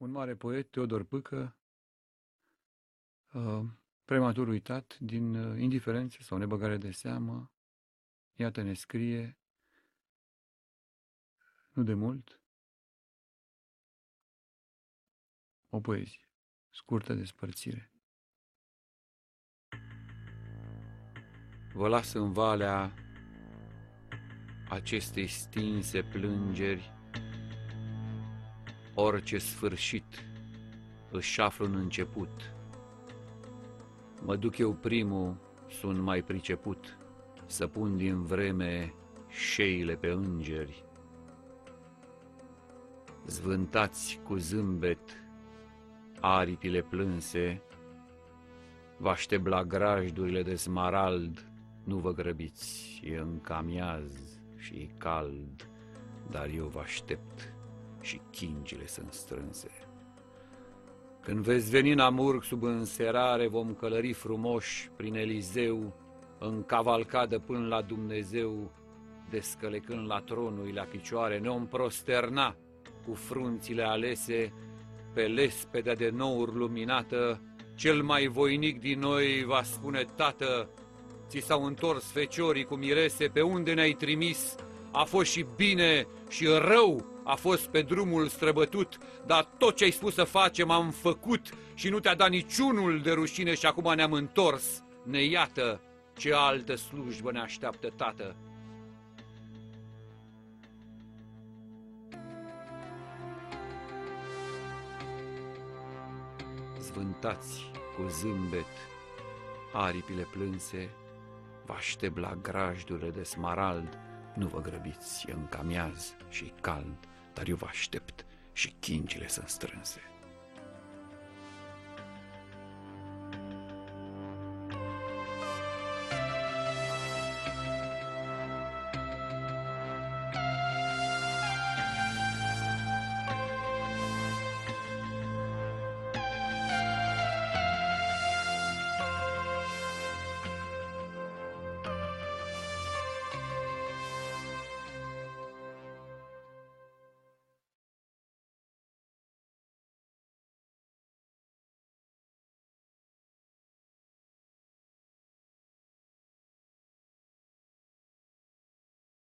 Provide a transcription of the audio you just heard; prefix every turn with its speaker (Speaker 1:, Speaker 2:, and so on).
Speaker 1: un mare poet, Teodor Pâcă, uh, prematur uitat, din uh, indiferență sau nebăgare de seamă, iată ne scrie, nu de mult, o poezie, scurtă despărțire. Vă las în valea acestei stinse plângeri, orice sfârșit își află un început. Mă duc eu primul, sunt mai priceput, să pun din vreme șeile pe îngeri. Zvântați cu zâmbet aripile plânse, vă aștept la grajdurile de smarald, nu vă grăbiți, e încă și e cald, dar eu vă aștept și chingile sunt strânse. Când veți veni în Amurg sub înserare, vom călări frumoși prin Elizeu, în cavalcadă până la Dumnezeu, descălecând la tronul la picioare, ne om prosterna cu frunțile alese, pe lespedea de nouri luminată, cel mai voinic din noi va spune, Tată, ți s-au întors feciorii cu mirese, pe unde ne-ai trimis, a fost și bine și rău, a fost pe drumul străbătut, dar tot ce ai spus să facem am făcut și nu te-a dat niciunul de rușine și acum ne-am întors. Ne iată ce altă slujbă ne așteaptă, Tată. Zvântați cu zâmbet aripile plânse, vă aștept la grajdurile de smarald, nu vă grăbiți, e încă amiaz și cald, dar eu vă aștept și chingile sunt strânse.